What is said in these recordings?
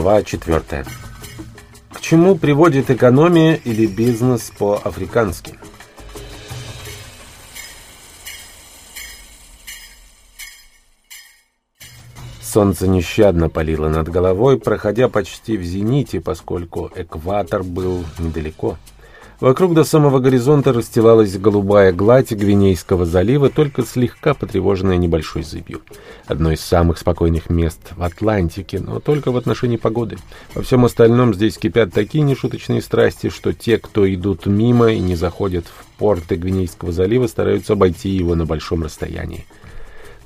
Глава 4. К чему приводит экономия или бизнес по-африкански? Солнце нещадно палило над головой, проходя почти в зените, поскольку экватор был недалеко. Вокруг до самого горизонта расстилалась голубая гладь Гвинейского залива, только слегка потревоженная небольшой зыбью. Одно из самых спокойных мест в Атлантике, но только в отношении погоды. Во всем остальном здесь кипят такие нешуточные страсти, что те, кто идут мимо и не заходят в порты Гвинейского залива, стараются обойти его на большом расстоянии.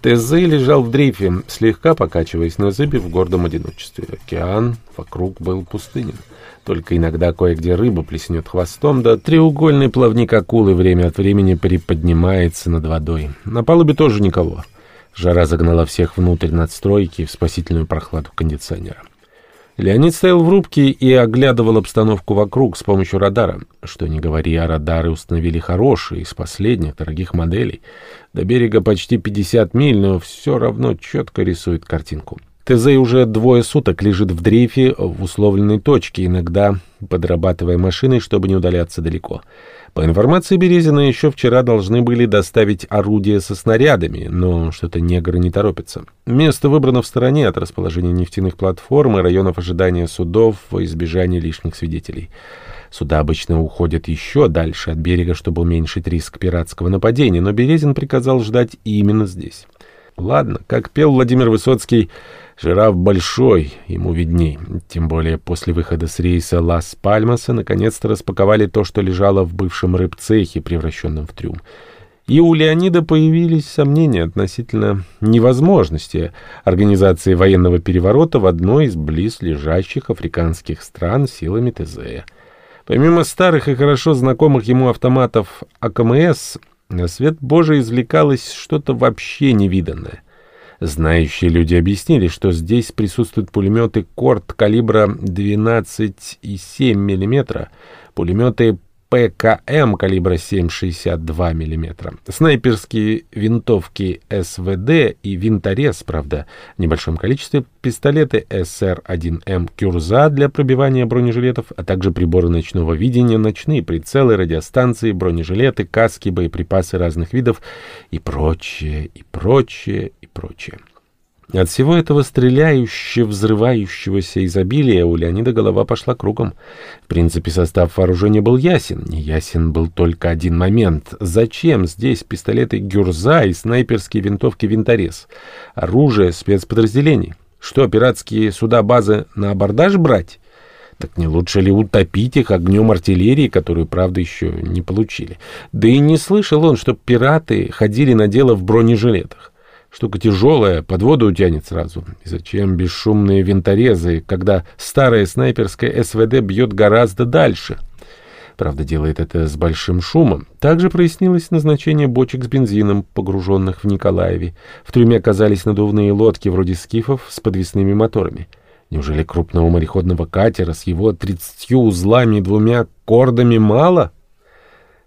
ТЗ лежал в дрейфе, слегка покачиваясь на зыбе в гордом одиночестве. Океан вокруг был пустынен. Только иногда кое-где рыба плеснет хвостом, да треугольный плавник акулы время от времени приподнимается над водой. На палубе тоже никого. Жара загнала всех внутрь надстройки в спасительную прохладу кондиционера. Леонид стоял в рубке и оглядывал обстановку вокруг с помощью радара. Что не говори, а радары установили хорошие, из последних, дорогих моделей. До берега почти 50 миль, но все равно четко рисует картинку. ТЗ уже двое суток лежит в дрейфе в условленной точке, иногда подрабатывая машиной, чтобы не удаляться далеко. По информации Березина, еще вчера должны были доставить орудия со снарядами, но что-то негры не торопятся. Место выбрано в стороне от расположения нефтяных платформ и районов ожидания судов во избежание лишних свидетелей. Суда обычно уходят еще дальше от берега, чтобы уменьшить риск пиратского нападения, но Березин приказал ждать именно здесь. Ладно, как пел Владимир Высоцкий, Жираф большой, ему видней. Тем более после выхода с рейса Лас-Пальмаса наконец-то распаковали то, что лежало в бывшем рыбцехе, превращенном в трюм. И у Леонида появились сомнения относительно невозможности организации военного переворота в одной из близлежащих африканских стран силами ТЗ. Помимо старых и хорошо знакомых ему автоматов АКМС, на свет Божий извлекалось что-то вообще невиданное — Знающие люди объяснили, что здесь присутствуют пулеметы «Корт» калибра 12,7 мм, пулеметы ПКМ калибра 7,62 мм, снайперские винтовки СВД и винторез, правда, в небольшом количестве, пистолеты СР-1М «Кюрза» для пробивания бронежилетов, а также приборы ночного видения, ночные прицелы, радиостанции, бронежилеты, каски, боеприпасы разных видов и прочее, и прочее, и прочее. От всего этого стреляющего, взрывающегося изобилия у Леонида голова пошла кругом. В принципе, состав вооружения был ясен. Не ясен был только один момент. Зачем здесь пистолеты «Гюрза» и снайперские винтовки «Винторез»? Оружие спецподразделений. Что, пиратские суда базы на абордаж брать? Так не лучше ли утопить их огнем артиллерии, которую, правда, еще не получили? Да и не слышал он, что пираты ходили на дело в бронежилетах. Штука тяжелая, под воду утянет сразу. И зачем бесшумные винторезы, когда старая снайперская СВД бьет гораздо дальше? Правда, делает это с большим шумом. Также прояснилось назначение бочек с бензином, погруженных в Николаеве. В трюме оказались надувные лодки вроде скифов с подвесными моторами. Неужели крупного мореходного катера с его тридцатью узлами и двумя кордами мало?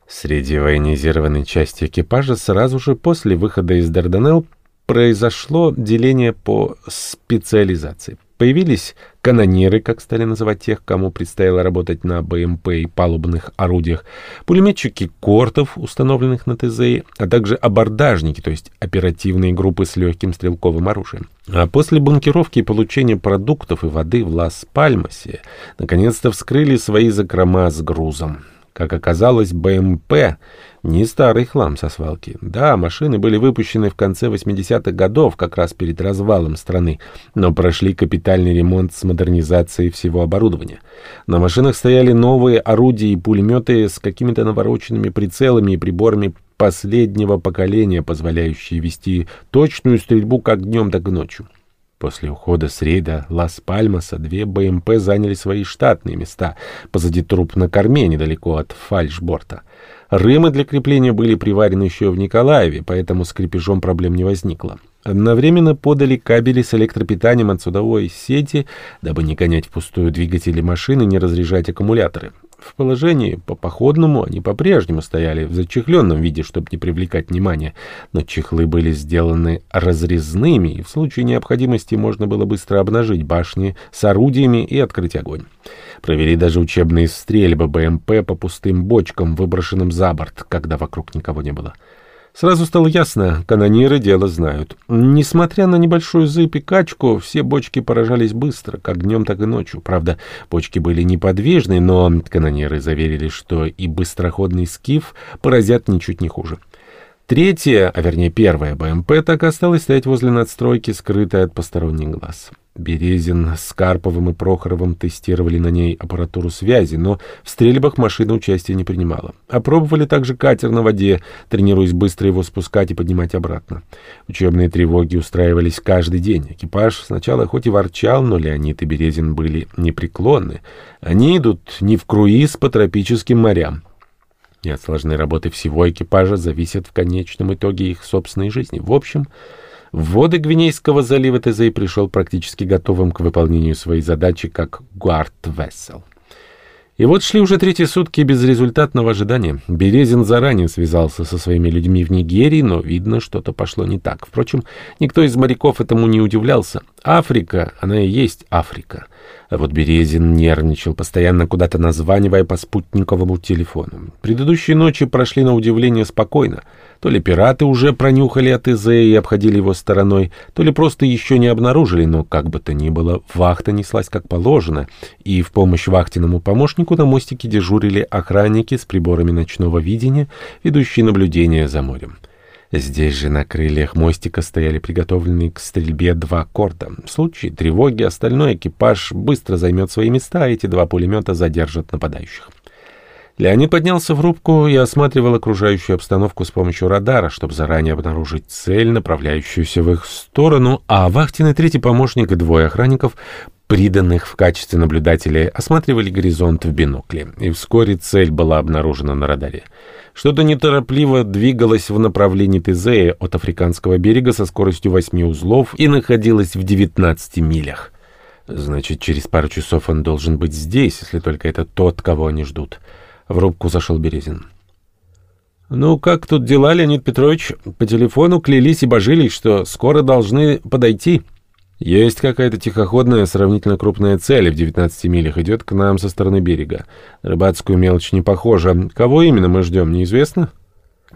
Среди военизированной части экипажа сразу же после выхода из Дарданелл произошло деление по специализации. Появились канонеры, как стали называть тех, кому предстояло работать на БМП и палубных орудиях, пулеметчики кортов, установленных на ТЗ, а также абордажники, то есть оперативные группы с легким стрелковым оружием. А после банкировки и получения продуктов и воды в Лас-Пальмасе наконец-то вскрыли свои закрома с грузом. Как оказалось, БМП не старый хлам со свалки. Да, машины были выпущены в конце 80-х годов, как раз перед развалом страны, но прошли капитальный ремонт с модернизацией всего оборудования. На машинах стояли новые орудия и пулеметы с какими-то навороченными прицелами и приборами последнего поколения, позволяющие вести точную стрельбу как днем, так и ночью. После ухода с рейда Лас-Пальмаса две БМП заняли свои штатные места позади труп на корме, недалеко от фальшборта. Рымы для крепления были приварены еще в Николаеве, поэтому с крепежом проблем не возникло. Одновременно подали кабели с электропитанием от судовой сети, дабы не гонять впустую двигатели машины и не разряжать аккумуляторы. В положении по походному они по-прежнему стояли в зачехленном виде, чтобы не привлекать внимания, но чехлы были сделаны разрезными, и в случае необходимости можно было быстро обнажить башни с орудиями и открыть огонь. Провели даже учебные стрельбы БМП по пустым бочкам, выброшенным за борт, когда вокруг никого не было. Сразу стало ясно, канониры дело знают. Несмотря на небольшую зыбь и качку, все бочки поражались быстро, как днем, так и ночью. Правда, бочки были неподвижны, но канониры заверили, что и быстроходный скиф поразят ничуть не хуже. Третья, а вернее первая БМП так и осталась стоять возле надстройки, скрытая от посторонних глаз. Березин с Карповым и Прохоровым тестировали на ней аппаратуру связи, но в стрельбах машина участия не принимала. Опробовали также катер на воде, тренируясь быстро его спускать и поднимать обратно. Учебные тревоги устраивались каждый день. Экипаж сначала хоть и ворчал, но Леонид и Березин были непреклонны. Они идут не в круиз по тропическим морям. И от сложной работы всего экипажа зависит в конечном итоге их собственной жизни. В общем... В воды Гвинейского залива Тезей пришел практически готовым к выполнению своей задачи как гуард-вессел. И вот шли уже третьи сутки безрезультатного ожидания. Березин заранее связался со своими людьми в Нигерии, но, видно, что-то пошло не так. Впрочем, никто из моряков этому не удивлялся. Африка, она и есть Африка. А вот Березин нервничал, постоянно куда-то названивая по спутниковому телефону. Предыдущие ночи прошли на удивление спокойно. То ли пираты уже пронюхали от ИЗ и обходили его стороной, то ли просто еще не обнаружили, но как бы то ни было, вахта неслась как положено, и в помощь вахтенному помощнику на мостике дежурили охранники с приборами ночного видения, ведущие наблюдение за морем. Здесь же на крыльях мостика стояли приготовленные к стрельбе два корда. В случае тревоги остальной экипаж быстро займет свои места, а эти два пулемета задержат нападающих. Леонид поднялся в рубку и осматривал окружающую обстановку с помощью радара, чтобы заранее обнаружить цель, направляющуюся в их сторону, а вахтенный третий помощник и двое охранников, приданных в качестве наблюдателей, осматривали горизонт в бинокле. И вскоре цель была обнаружена на радаре. Что-то неторопливо двигалось в направлении Тезея от африканского берега со скоростью восьми узлов и находилось в 19 милях. Значит, через пару часов он должен быть здесь, если только это тот, кого они ждут. В рубку зашел Березин. «Ну, как тут дела, Леонид Петрович? По телефону клялись и божились, что скоро должны подойти». «Есть какая-то тихоходная, сравнительно крупная цель в 19 милях. Идет к нам со стороны берега. Рыбацкую мелочь не похожа. Кого именно мы ждем, неизвестно?»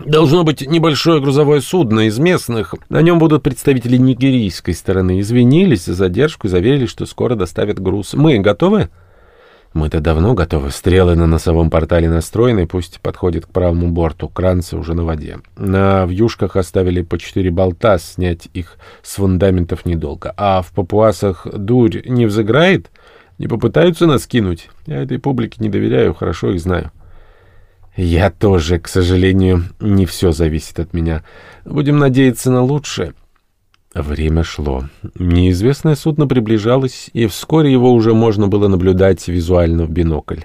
«Должно быть небольшое грузовое судно из местных. На нем будут представители нигерийской стороны. Извинились за задержку и заверили, что скоро доставят груз. Мы готовы?» Мы-то давно готовы. Стрелы на носовом портале настроены, пусть подходит к правому борту. Кранцы уже на воде. На вьюшках оставили по четыре болта, снять их с фундаментов недолго. А в папуасах дурь не взыграет? Не попытаются нас кинуть? Я этой публике не доверяю, хорошо их знаю. Я тоже, к сожалению, не все зависит от меня. Будем надеяться на лучшее. Время шло. Неизвестное судно приближалось, и вскоре его уже можно было наблюдать визуально в бинокль.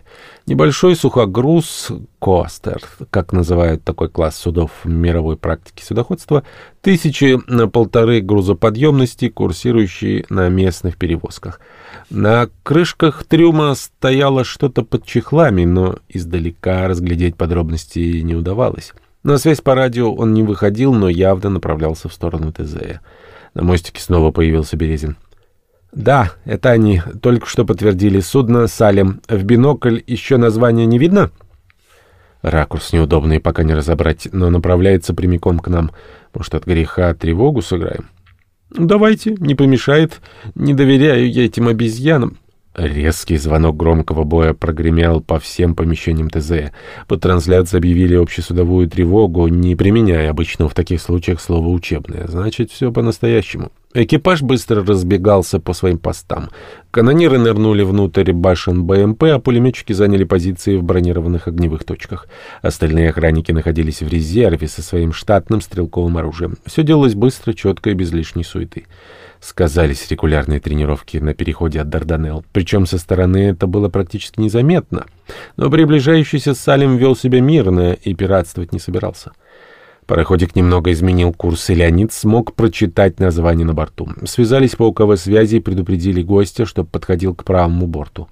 Небольшой сухогруз «Костер», как называют такой класс судов в мировой практике судоходства, тысячи на полторы грузоподъемности, курсирующие на местных перевозках. На крышках трюма стояло что-то под чехлами, но издалека разглядеть подробности не удавалось. На связь по радио он не выходил, но явно направлялся в сторону ТЗ. На мостике снова появился Березин. «Да, это они. Только что подтвердили. Судно «Салем». В бинокль еще название не видно?» Ракурс неудобный, пока не разобрать, но направляется прямиком к нам. Может, от греха тревогу сыграем? «Давайте, не помешает. Не доверяю я этим обезьянам». Резкий звонок громкого боя прогремел по всем помещениям ТЗ. По трансляции объявили общесудовую тревогу, не применяя обычного в таких случаях слово «учебное». Значит, все по-настоящему. Экипаж быстро разбегался по своим постам. Канониры нырнули внутрь башен БМП, а пулеметчики заняли позиции в бронированных огневых точках. Остальные охранники находились в резерве со своим штатным стрелковым оружием. Все делалось быстро, четко и без лишней суеты сказались регулярные тренировки на переходе от Дарданелл. Причем со стороны это было практически незаметно. Но приближающийся Салим вел себя мирно и пиратствовать не собирался. Пароходик немного изменил курс, и Леонид смог прочитать название на борту. Связались по УКВ связи и предупредили гостя, чтобы подходил к правому борту.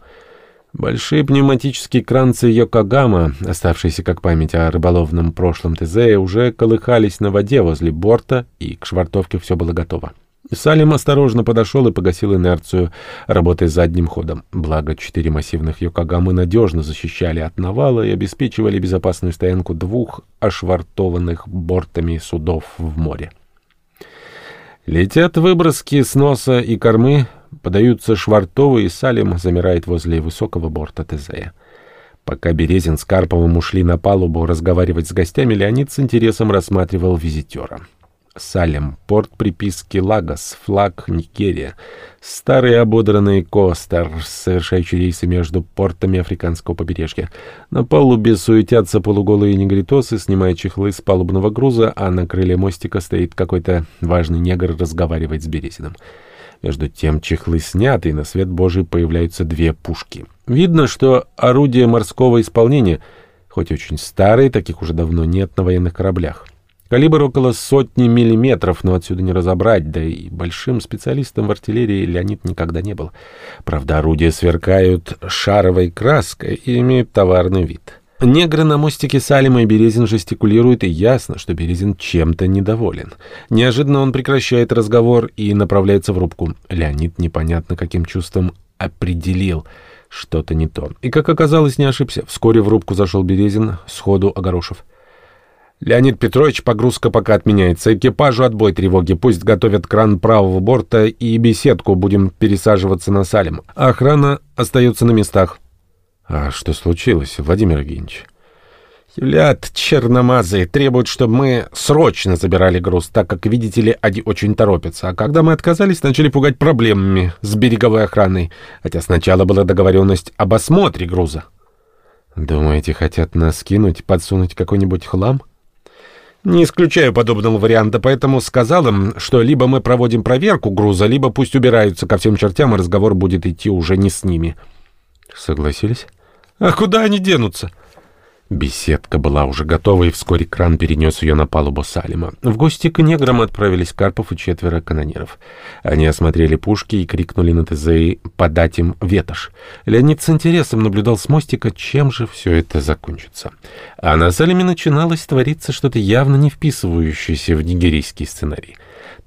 Большие пневматические кранцы Йокогама, оставшиеся как память о рыболовном прошлом ТЗ, уже колыхались на воде возле борта, и к швартовке все было готово. Салим осторожно подошел и погасил инерцию, работая задним ходом. Благо, четыре массивных Йокогамы надежно защищали от навала и обеспечивали безопасную стоянку двух ошвартованных бортами судов в море. Летят выброски с носа и кормы, подаются швартовы, и Салим замирает возле высокого борта ТЗ. Пока Березин с Карповым ушли на палубу разговаривать с гостями, Леонид с интересом рассматривал визитера. Салем, порт приписки Лагос, флаг Нигерия, старый ободранный костер, совершающий рейсы между портами африканского побережья. На палубе суетятся полуголые негритосы, снимая чехлы с палубного груза, а на крыле мостика стоит какой-то важный негр разговаривать с Березиным. Между тем чехлы сняты, и на свет Божий появляются две пушки. Видно, что орудие морского исполнения, хоть очень старые, таких уже давно нет на военных кораблях. Калибр около сотни миллиметров, но отсюда не разобрать, да и большим специалистом в артиллерии Леонид никогда не был. Правда, орудия сверкают шаровой краской и имеют товарный вид. Негры на мостике Салима и Березин жестикулируют, и ясно, что Березин чем-то недоволен. Неожиданно он прекращает разговор и направляется в рубку. Леонид непонятно каким чувством определил что-то не то. И, как оказалось, не ошибся. Вскоре в рубку зашел Березин, сходу огорошив. Леонид Петрович, погрузка пока отменяется. Экипажу отбой тревоги. Пусть готовят кран правого борта и беседку. Будем пересаживаться на Салим. Охрана остается на местах. А что случилось, Владимир Евгеньевич? Юлят черномазые требуют, чтобы мы срочно забирали груз, так как, видите ли, они очень торопятся. А когда мы отказались, начали пугать проблемами с береговой охраной. Хотя сначала была договоренность об осмотре груза. Думаете, хотят нас скинуть, подсунуть какой-нибудь хлам? — не исключаю подобного варианта, поэтому сказал им, что либо мы проводим проверку груза, либо пусть убираются ко всем чертям, и разговор будет идти уже не с ними. Согласились? А куда они денутся? Беседка была уже готова, и вскоре кран перенес ее на палубу Салима. В гости к неграм отправились Карпов и четверо канонеров. Они осмотрели пушки и крикнули на ТЗИ подать им ветошь. Леонид с интересом наблюдал с мостика, чем же все это закончится. А на Салиме начиналось твориться что-то явно не вписывающееся в нигерийский сценарий.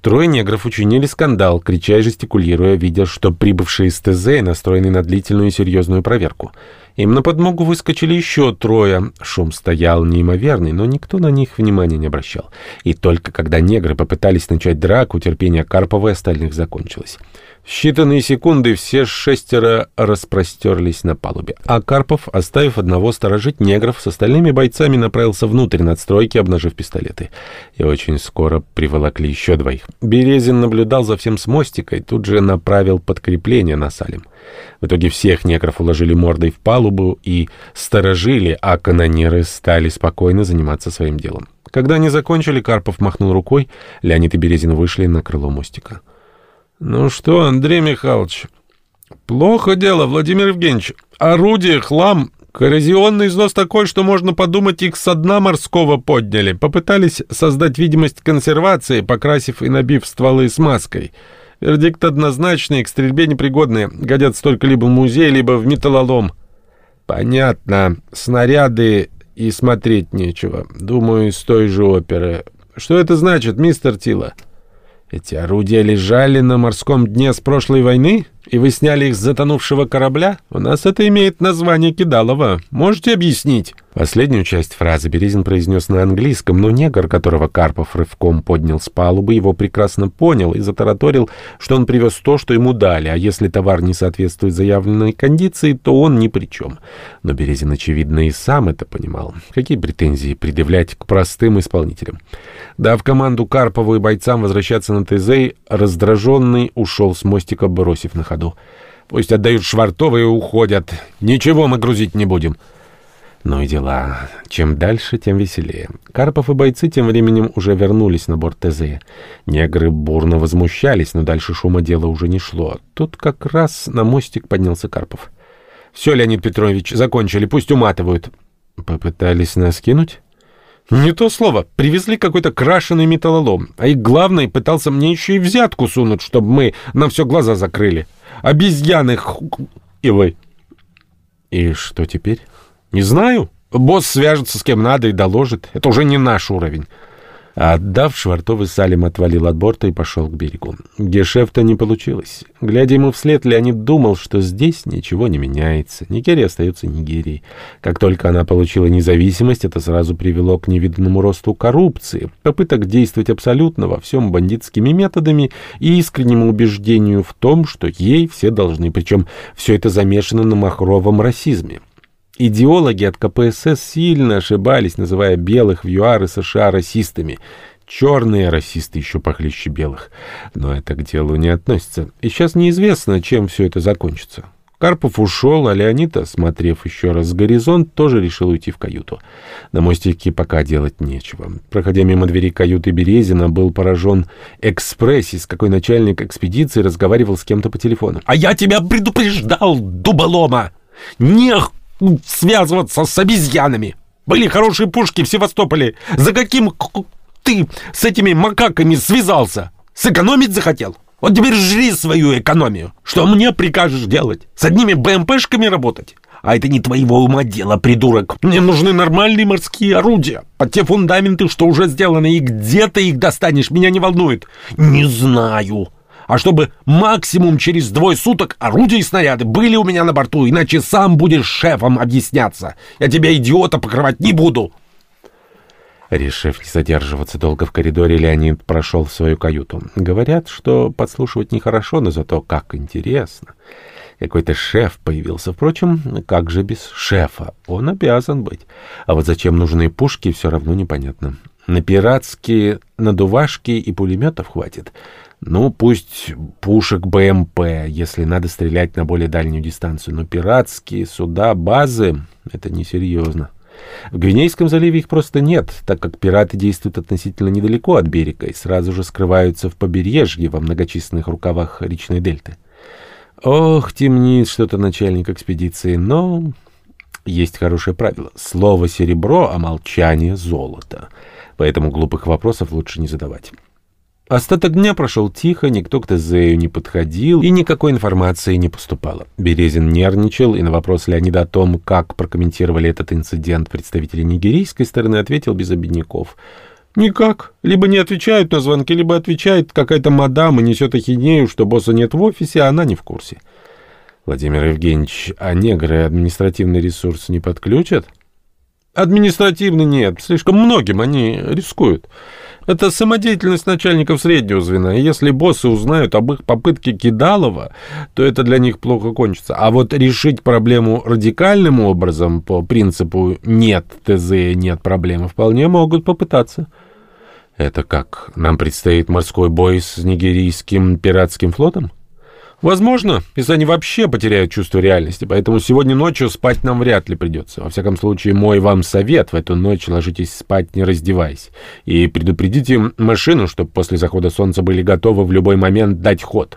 Трое негров учинили скандал, крича и жестикулируя, видя, что прибывшие из ТЗ настроены на длительную и серьезную проверку. Им на подмогу выскочили еще трое. Шум стоял неимоверный, но никто на них внимания не обращал. И только когда негры попытались начать драку, терпение Карпова и остальных закончилось. В считанные секунды все шестеро распростерлись на палубе, а Карпов, оставив одного сторожить негров, с остальными бойцами направился внутрь надстройки, обнажив пистолеты. И очень скоро приволокли еще двоих. Березин наблюдал за всем с мостика и тут же направил подкрепление на Салим. В итоге всех негров уложили мордой в палубу и сторожили, а канонеры стали спокойно заниматься своим делом. Когда они закончили, Карпов махнул рукой, Леонид и Березин вышли на крыло мостика. «Ну что, Андрей Михайлович, плохо дело, Владимир Евгеньевич. Орудие, хлам, коррозионный износ такой, что можно подумать, их со дна морского подняли. Попытались создать видимость консервации, покрасив и набив стволы смазкой». Вердикт однозначный, к стрельбе непригодные. Годятся только либо в музей, либо в металлолом. Понятно. Снаряды и смотреть нечего. Думаю, из той же оперы. Что это значит, мистер Тила? Эти орудия лежали на морском дне с прошлой войны? И вы сняли их с затонувшего корабля? У нас это имеет название Кидалова. Можете объяснить?» Последнюю часть фразы Березин произнес на английском, но негр, которого Карпов рывком поднял с палубы, его прекрасно понял и затараторил, что он привез то, что ему дали, а если товар не соответствует заявленной кондиции, то он ни при чем. Но Березин, очевидно, и сам это понимал. Какие претензии предъявлять к простым исполнителям? Дав команду Карпову и бойцам возвращаться на ТЗ, раздраженный ушел с мостика, бросив на ходу. «Пусть отдают швартовые и уходят. Ничего мы грузить не будем». Ну и дела. Чем дальше, тем веселее. Карпов и бойцы тем временем уже вернулись на борт ТЗ. Негры бурно возмущались, но дальше шума дела уже не шло. Тут как раз на мостик поднялся Карпов. «Все, Леонид Петрович, закончили, пусть уматывают». «Попытались нас кинуть?» «Не то слово. Привезли какой-то крашеный металлолом. А и главный пытался мне еще и взятку сунуть, чтобы мы на все глаза закрыли. Обезьяны... И вы...» И что теперь? Не знаю. Босс свяжется с кем надо и доложит. Это уже не наш уровень. Отдав, Швартовый Салим отвалил от борта и пошел к берегу. Гешефта не получилось. Глядя ему вслед, Леонид думал, что здесь ничего не меняется. Нигерия остается Нигерией. Как только она получила независимость, это сразу привело к невиданному росту коррупции, попыток действовать абсолютно во всем бандитскими методами и искреннему убеждению в том, что ей все должны, причем все это замешано на махровом расизме. Идеологи от КПСС сильно ошибались, называя белых в ЮАР и США расистами. Черные расисты еще похлеще белых. Но это к делу не относится. И сейчас неизвестно, чем все это закончится. Карпов ушел, а Леонид, осмотрев еще раз горизонт, тоже решил уйти в каюту. На мостике пока делать нечего. Проходя мимо двери каюты Березина, был поражен экспрессис, какой начальник экспедиции разговаривал с кем-то по телефону. «А я тебя предупреждал, дуболома! Нех связываться с обезьянами. Были хорошие пушки в Севастополе. За каким ты с этими макаками связался? Сэкономить захотел? Вот теперь жри свою экономию. Что мне прикажешь делать? С одними БМПшками работать? А это не твоего ума дело, придурок. Мне нужны нормальные морские орудия. Под те фундаменты, что уже сделаны, и где ты их достанешь, меня не волнует. Не знаю а чтобы максимум через двое суток орудия и снаряды были у меня на борту, иначе сам будешь шефом объясняться. Я тебя, идиота, покрывать не буду». Решив не задерживаться долго в коридоре, Леонид прошел в свою каюту. Говорят, что подслушивать нехорошо, но зато как интересно. Какой-то шеф появился. Впрочем, как же без шефа? Он обязан быть. А вот зачем нужны пушки, все равно непонятно. На пиратские надувашки и пулеметов хватит. Ну, пусть пушек БМП, если надо стрелять на более дальнюю дистанцию, но пиратские суда, базы — это несерьезно. В Гвинейском заливе их просто нет, так как пираты действуют относительно недалеко от берега и сразу же скрываются в побережье во многочисленных рукавах речной дельты. Ох, темнит что-то начальник экспедиции, но есть хорошее правило. Слово «серебро», а молчание — золото. Поэтому глупых вопросов лучше не задавать. Остаток дня прошел тихо, никто к Тезею не подходил, и никакой информации не поступало. Березин нервничал, и на вопрос Леонида о том, как прокомментировали этот инцидент представители нигерийской стороны, ответил без обидников. «Никак. Либо не отвечают на звонки, либо отвечает какая-то мадам и несет ахинею, что босса нет в офисе, а она не в курсе». «Владимир Евгеньевич, а негры административный ресурс не подключат?» «Административный нет. Слишком многим они рискуют». Это самодеятельность начальников среднего звена, если боссы узнают об их попытке Кидалова, то это для них плохо кончится. А вот решить проблему радикальным образом, по принципу «нет ТЗ, нет проблемы», вполне могут попытаться. Это как, нам предстоит морской бой с нигерийским пиратским флотом? Возможно, если они вообще потеряют чувство реальности, поэтому сегодня ночью спать нам вряд ли придется. Во всяком случае, мой вам совет, в эту ночь ложитесь спать, не раздеваясь. И предупредите машину, чтобы после захода солнца были готовы в любой момент дать ход.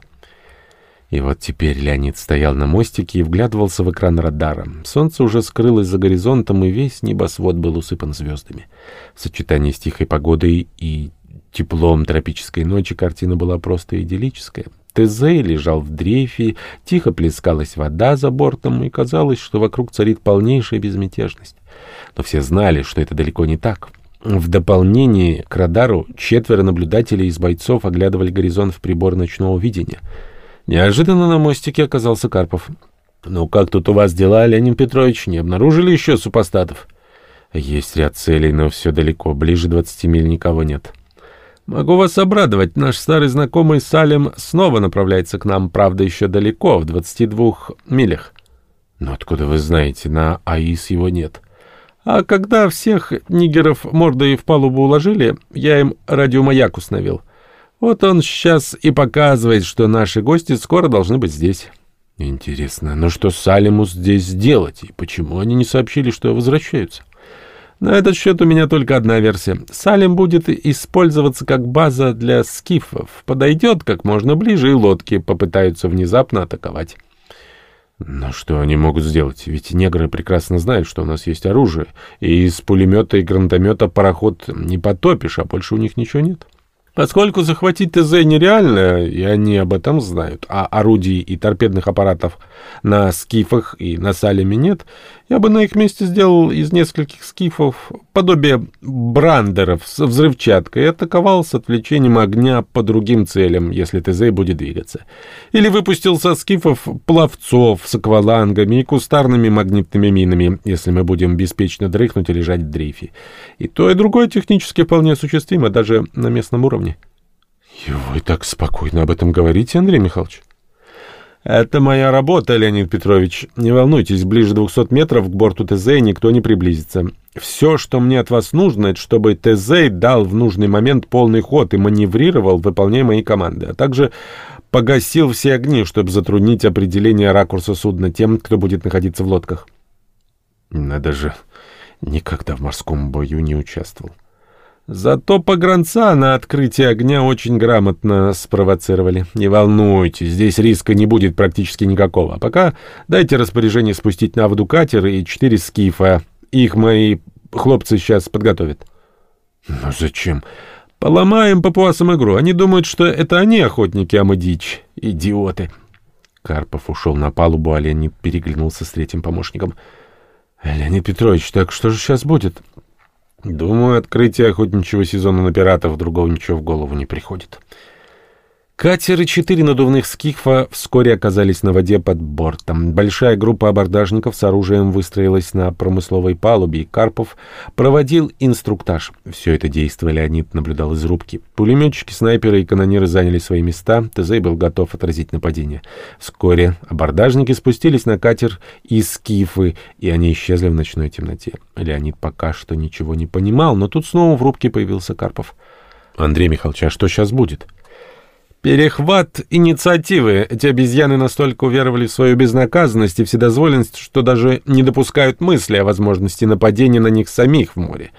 И вот теперь Леонид стоял на мостике и вглядывался в экран радара. Солнце уже скрылось за горизонтом, и весь небосвод был усыпан звездами. В сочетании с тихой погодой и теплом тропической ночи картина была просто идиллическая. Тезей лежал в дрейфе, тихо плескалась вода за бортом, и казалось, что вокруг царит полнейшая безмятежность. Но все знали, что это далеко не так. В дополнение к радару четверо наблюдателей из бойцов оглядывали горизонт в прибор ночного видения. Неожиданно на мостике оказался Карпов. «Ну как тут у вас дела, Леонид Петрович? Не обнаружили еще супостатов?» «Есть ряд целей, но все далеко. Ближе двадцати миль никого нет». Могу вас обрадовать, наш старый знакомый Салем снова направляется к нам, правда, еще далеко, в 22 милях. Но откуда вы знаете, на АИС его нет. А когда всех нигеров мордой в палубу уложили, я им радиомаяк установил. Вот он сейчас и показывает, что наши гости скоро должны быть здесь. Интересно, но что Салему здесь делать, и почему они не сообщили, что возвращаются? На этот счет у меня только одна версия. Салим будет использоваться как база для скифов. Подойдет как можно ближе, и лодки попытаются внезапно атаковать. Но что они могут сделать? Ведь негры прекрасно знают, что у нас есть оружие, и из пулемета и гранатомета пароход не потопишь, а больше у них ничего нет. Поскольку захватить ТЗ нереально, и они об этом знают, а орудий и торпедных аппаратов на скифах и на Салеме нет, я бы на их месте сделал из нескольких скифов подобие брандеров с взрывчаткой и атаковал с отвлечением огня по другим целям, если ТЗ будет двигаться. Или выпустил со скифов пловцов с аквалангами и кустарными магнитными минами, если мы будем беспечно дрыхнуть и лежать в дрейфе. И то, и другое технически вполне осуществимо, даже на местном уровне. И вы так спокойно об этом говорите, Андрей Михайлович? Это моя работа, Леонид Петрович. Не волнуйтесь, ближе 200 метров к борту ТЗ никто не приблизится. Все, что мне от вас нужно, это чтобы ТЗ дал в нужный момент полный ход и маневрировал, выполняя мои команды, а также погасил все огни, чтобы затруднить определение ракурса судна тем, кто будет находиться в лодках. Надо же, никогда в морском бою не участвовал. Зато погранца на открытие огня очень грамотно спровоцировали. Не волнуйтесь, здесь риска не будет практически никакого. А пока дайте распоряжение спустить на воду катер и четыре скифа. Их мои хлопцы сейчас подготовят. Ну зачем? Поломаем папуасам игру. Они думают, что это они охотники, а мы дичь. Идиоты. Карпов ушел на палубу, а Леонид переглянулся с третьим помощником. «Леонид Петрович, так что же сейчас будет?» Думаю, открытие охотничьего сезона на пиратов другого ничего в голову не приходит. Катер и четыре надувных скифа вскоре оказались на воде под бортом. Большая группа абордажников с оружием выстроилась на промысловой палубе, и Карпов проводил инструктаж. Все это действие Леонид наблюдал из рубки. Пулеметчики, снайперы и канониры заняли свои места. ТЗ был готов отразить нападение. Вскоре абордажники спустились на катер и скифы, и они исчезли в ночной темноте. Леонид пока что ничего не понимал, но тут снова в рубке появился Карпов. «Андрей Михайлович, а что сейчас будет?» Перехват инициативы. Эти обезьяны настолько уверовали в свою безнаказанность и вседозволенность, что даже не допускают мысли о возможности нападения на них самих в море.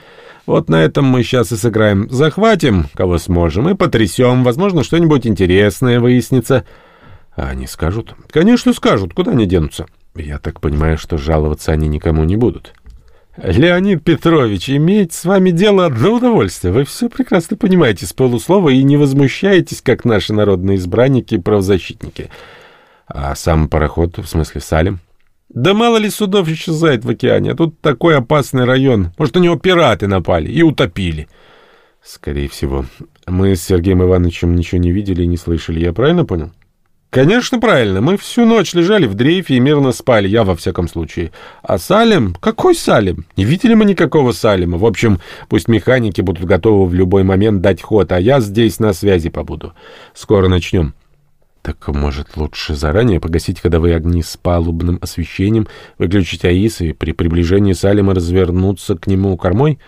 Вот на этом мы сейчас и сыграем. Захватим, кого сможем, и потрясем. Возможно, что-нибудь интересное выяснится. А они скажут? Конечно, скажут. Куда они денутся? Я так понимаю, что жаловаться они никому не будут. Леонид Петрович, иметь с вами дело одно удовольствие. Вы все прекрасно понимаете с полуслова и не возмущаетесь, как наши народные избранники и правозащитники. А сам пароход, в смысле Салим? Да мало ли судов исчезает в океане, а тут такой опасный район. Может, на него пираты напали и утопили. Скорее всего. Мы с Сергеем Ивановичем ничего не видели и не слышали, я правильно понял? Конечно, правильно. Мы всю ночь лежали в дрейфе и мирно спали, я во всяком случае. А Салим? Какой Салим? Не видели мы никакого Салима. В общем, пусть механики будут готовы в любой момент дать ход, а я здесь на связи побуду. Скоро начнем. Так, может, лучше заранее погасить ходовые огни с палубным освещением, выключить АИС и при приближении Салима развернуться к нему кормой?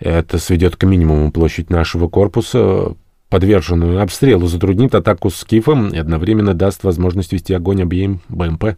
Это сведет к минимуму площадь нашего корпуса, подверженную обстрелу, затруднит атаку с скифом и одновременно даст возможность вести огонь обеим БМП.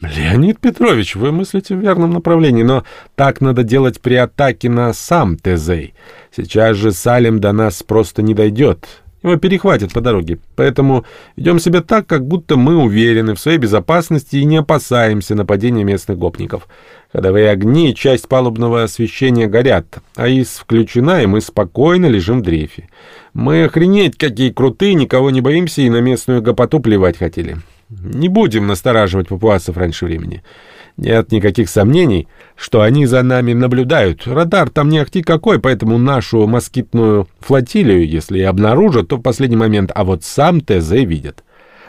Леонид Петрович, вы мыслите в верном направлении, но так надо делать при атаке на сам Тезей. Сейчас же Салем до нас просто не дойдет. Его перехватят по дороге. Поэтому ведем себя так, как будто мы уверены в своей безопасности и не опасаемся нападения местных гопников. Ходовые огни и часть палубного освещения горят, а ИС включена, и мы спокойно лежим в дрейфе. Мы охренеть какие крутые, никого не боимся и на местную гопоту плевать хотели. Не будем настораживать папуасов раньше времени. Нет никаких сомнений, что они за нами наблюдают. Радар там не ахти какой, поэтому нашу москитную флотилию, если и обнаружат, то в последний момент, а вот сам ТЗ видят.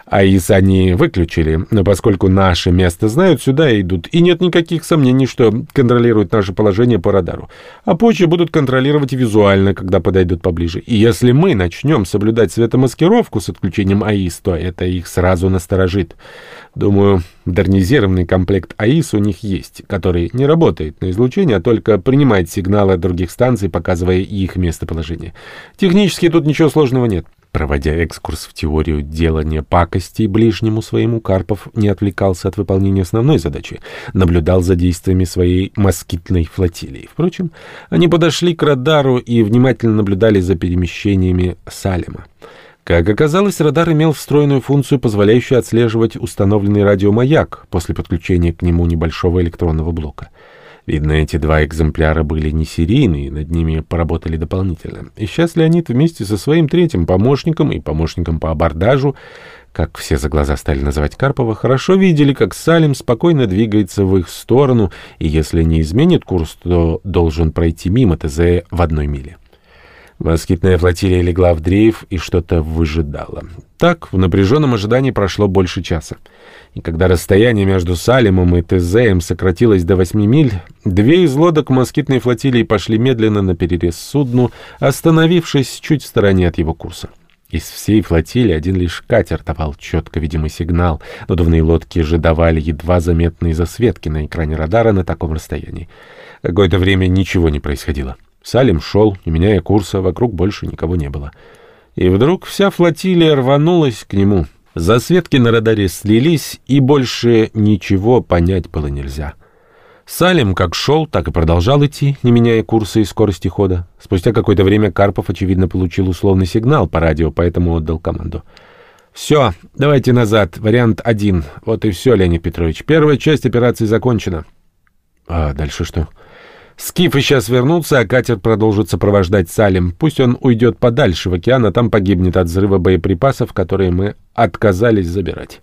АИС они выключили, но поскольку наше место знают, сюда идут, и нет никаких сомнений, что контролируют наше положение по радару. А позже будут контролировать визуально, когда подойдут поближе. И если мы начнем соблюдать светомаскировку с отключением АИС, то это их сразу насторожит. Думаю, модернизированный комплект АИС у них есть, который не работает на излучение, а только принимает сигналы от других станций, показывая их местоположение. Технически тут ничего сложного нет. Проводя экскурс в теорию делания пакостей ближнему своему, Карпов не отвлекался от выполнения основной задачи, наблюдал за действиями своей москитной флотилии. Впрочем, они подошли к радару и внимательно наблюдали за перемещениями Салема. Как оказалось, радар имел встроенную функцию, позволяющую отслеживать установленный радиомаяк после подключения к нему небольшого электронного блока. Видно, эти два экземпляра были не серийные, над ними поработали дополнительно. И сейчас Леонид вместе со своим третьим помощником и помощником по абордажу, как все за глаза стали называть Карпова, хорошо видели, как Салим спокойно двигается в их сторону, и если не изменит курс, то должен пройти мимо ТЗ в одной миле. Москитная флотилия легла в дрейф и что-то выжидала. Так, в напряженном ожидании прошло больше часа. И когда расстояние между Салимом и ТЗМ сократилось до 8 миль, две из лодок москитной флотилии пошли медленно на перерез судну, остановившись чуть в стороне от его курса. Из всей флотилии один лишь катер давал четко видимый сигнал, надувные лодки же давали едва заметные засветки на экране радара на таком расстоянии. Какое-то время ничего не происходило. Салим шел, не меняя курса, вокруг больше никого не было. И вдруг вся флотилия рванулась к нему. Засветки на радаре слились, и больше ничего понять было нельзя. Салим как шел, так и продолжал идти, не меняя курса и скорости хода. Спустя какое-то время Карпов, очевидно, получил условный сигнал по радио, поэтому отдал команду. «Все, давайте назад. Вариант один. Вот и все, Леонид Петрович. Первая часть операции закончена». «А дальше что?» Скифы сейчас вернутся, а катер продолжит сопровождать Салим. Пусть он уйдет подальше в океан, а там погибнет от взрыва боеприпасов, которые мы отказались забирать.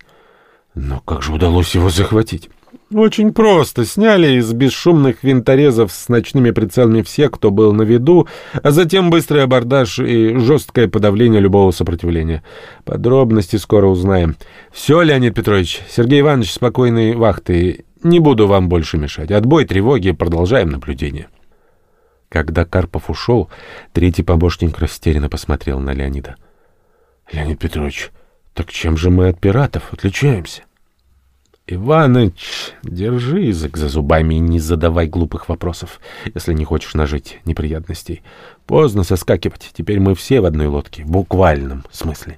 Но как же удалось его захватить? Очень просто. Сняли из бесшумных винторезов с ночными прицелами всех, кто был на виду, а затем быстрый абордаж и жесткое подавление любого сопротивления. Подробности скоро узнаем. Все, Леонид Петрович. Сергей Иванович, спокойной вахты. Не буду вам больше мешать. Отбой тревоги, продолжаем наблюдение. Когда Карпов ушел, третий помощник растерянно посмотрел на Леонида. Леонид Петрович, так чем же мы от пиратов отличаемся? Иваныч, держи язык за зубами и не задавай глупых вопросов, если не хочешь нажить неприятностей. Поздно соскакивать. Теперь мы все в одной лодке, в буквальном смысле.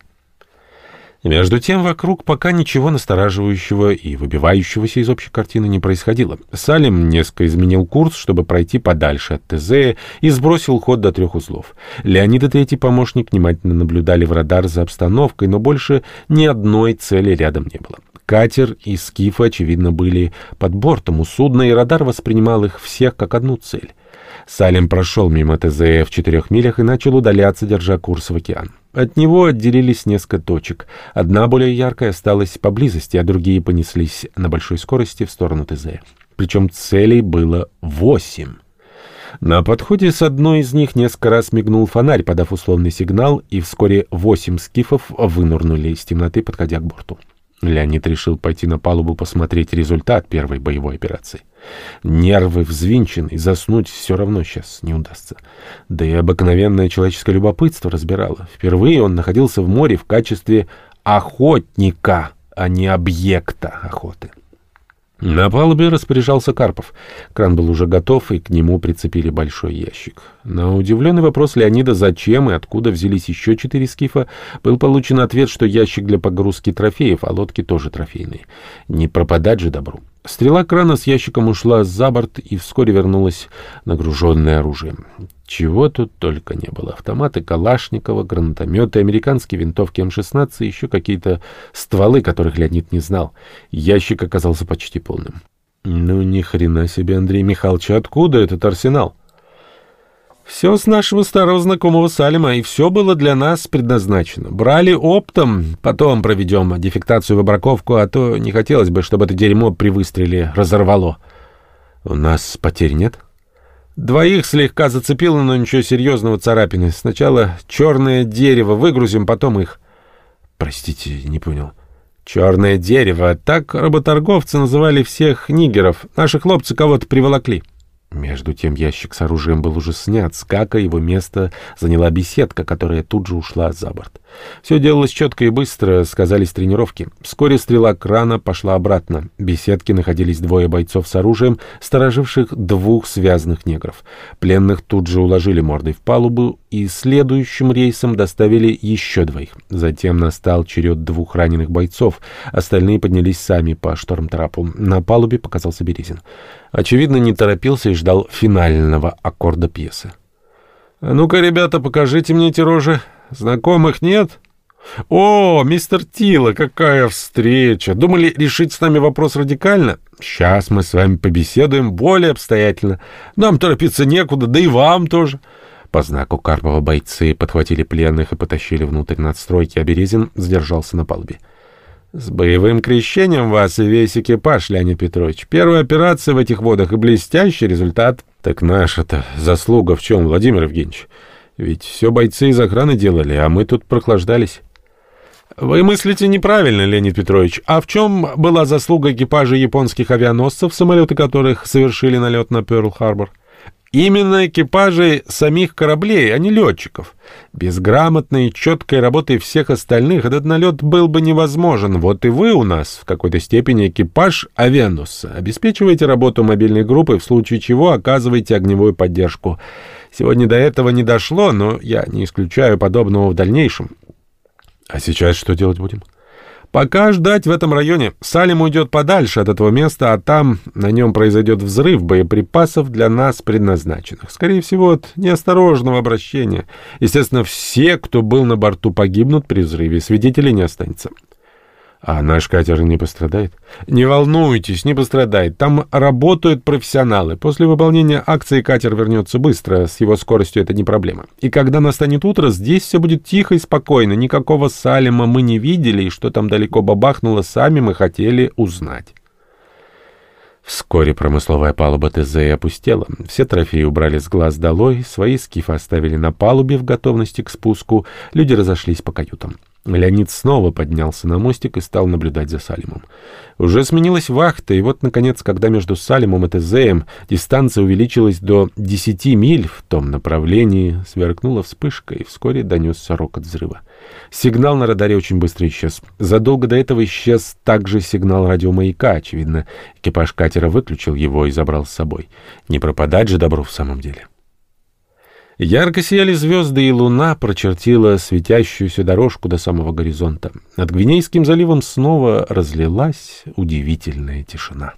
Между тем, вокруг пока ничего настораживающего и выбивающегося из общей картины не происходило. Салим несколько изменил курс, чтобы пройти подальше от ТЗ и сбросил ход до трех узлов. Леонид и третий помощник внимательно наблюдали в радар за обстановкой, но больше ни одной цели рядом не было. Катер и скифы, очевидно, были под бортом у судна, и радар воспринимал их всех как одну цель. Салим прошел мимо ТЗ в четырех милях и начал удаляться, держа курс в океан. От него отделились несколько точек. Одна более яркая осталась поблизости, а другие понеслись на большой скорости в сторону ТЗ. Причем целей было восемь. На подходе с одной из них несколько раз мигнул фонарь, подав условный сигнал, и вскоре восемь скифов вынурнули из темноты, подходя к борту. Леонид решил пойти на палубу посмотреть результат первой боевой операции. Нервы взвинчены, заснуть все равно сейчас не удастся. Да и обыкновенное человеческое любопытство разбирало. Впервые он находился в море в качестве охотника, а не объекта охоты. На палубе распоряжался Карпов. Кран был уже готов, и к нему прицепили большой ящик. На удивленный вопрос Леонида, зачем и откуда взялись еще четыре скифа, был получен ответ, что ящик для погрузки трофеев, а лодки тоже трофейные. Не пропадать же добру. Стрела крана с ящиком ушла за борт и вскоре вернулась нагруженная оружием. Чего тут только не было. Автоматы Калашникова, гранатометы, американские винтовки М-16 и еще какие-то стволы, которых Леонид не знал. Ящик оказался почти полным. Ну, ни хрена себе, Андрей Михайлович, откуда этот арсенал? Все с нашего старого знакомого Салима, и все было для нас предназначено. Брали оптом, потом проведем дефектацию выбраковку, а то не хотелось бы, чтобы это дерьмо при выстреле разорвало. У нас потерь нет? Двоих слегка зацепило, но ничего серьезного царапины. Сначала черное дерево выгрузим, потом их. Простите, не понял. Черное дерево. Так работорговцы называли всех нигеров. Наши хлопцы кого-то приволокли. Между тем ящик с оружием был уже снят. С Кака его место заняла беседка, которая тут же ушла за борт. Все делалось четко и быстро, сказались тренировки. Вскоре стрела крана пошла обратно. В беседке находились двое бойцов с оружием, стороживших двух связанных негров. Пленных тут же уложили мордой в палубу и следующим рейсом доставили еще двоих. Затем настал черед двух раненых бойцов. Остальные поднялись сами по шторм-трапу. На палубе показался Березин. Очевидно, не торопился и ждал финального аккорда пьесы. «А ну-ка, ребята, покажите мне эти рожи. Знакомых нет?» «О, мистер Тила, какая встреча! Думали решить с нами вопрос радикально? Сейчас мы с вами побеседуем более обстоятельно. Нам торопиться некуда, да и вам тоже». По знаку Карпова бойцы подхватили пленных и потащили внутрь надстройки, а Березин задержался на палубе. «С боевым крещением вас и весь экипаж, Леонид Петрович. Первая операция в этих водах и блестящий результат. Так наша-то заслуга в чем, Владимир Евгеньевич? Ведь все бойцы из охраны делали, а мы тут прохлаждались». «Вы мыслите неправильно, Леонид Петрович. А в чем была заслуга экипажа японских авианосцев, самолеты которых совершили налет на Пёрл-Харбор?» Именно экипажей самих кораблей, а не летчиков. Без грамотной и четкой работы всех остальных этот налет был бы невозможен. Вот и вы у нас, в какой-то степени, экипаж Авенуса. Обеспечиваете работу мобильной группы, в случае чего оказываете огневую поддержку. Сегодня до этого не дошло, но я не исключаю подобного в дальнейшем. А сейчас что делать будем? Пока ждать в этом районе. Салим уйдет подальше от этого места, а там на нем произойдет взрыв боеприпасов для нас предназначенных. Скорее всего, от неосторожного обращения. Естественно, все, кто был на борту, погибнут при взрыве. Свидетелей не останется. А наш катер не пострадает? Не волнуйтесь, не пострадает. Там работают профессионалы. После выполнения акции катер вернется быстро. С его скоростью это не проблема. И когда настанет утро, здесь все будет тихо и спокойно. Никакого Салима мы не видели, и что там далеко бабахнуло, сами мы хотели узнать. Вскоре промысловая палуба ТЗ опустела. Все трофеи убрали с глаз долой, свои скифы оставили на палубе в готовности к спуску. Люди разошлись по каютам. Леонид снова поднялся на мостик и стал наблюдать за Салимом. Уже сменилась вахта, и вот, наконец, когда между Салимом и Тезеем дистанция увеличилась до 10 миль в том направлении, сверкнула вспышка, и вскоре донесся рокот взрыва. Сигнал на радаре очень быстро исчез. Задолго до этого исчез также сигнал радиомаяка. Очевидно, экипаж катера выключил его и забрал с собой. Не пропадать же добру в самом деле. Ярко сияли звезды, и луна прочертила светящуюся дорожку до самого горизонта. Над Гвинейским заливом снова разлилась удивительная тишина.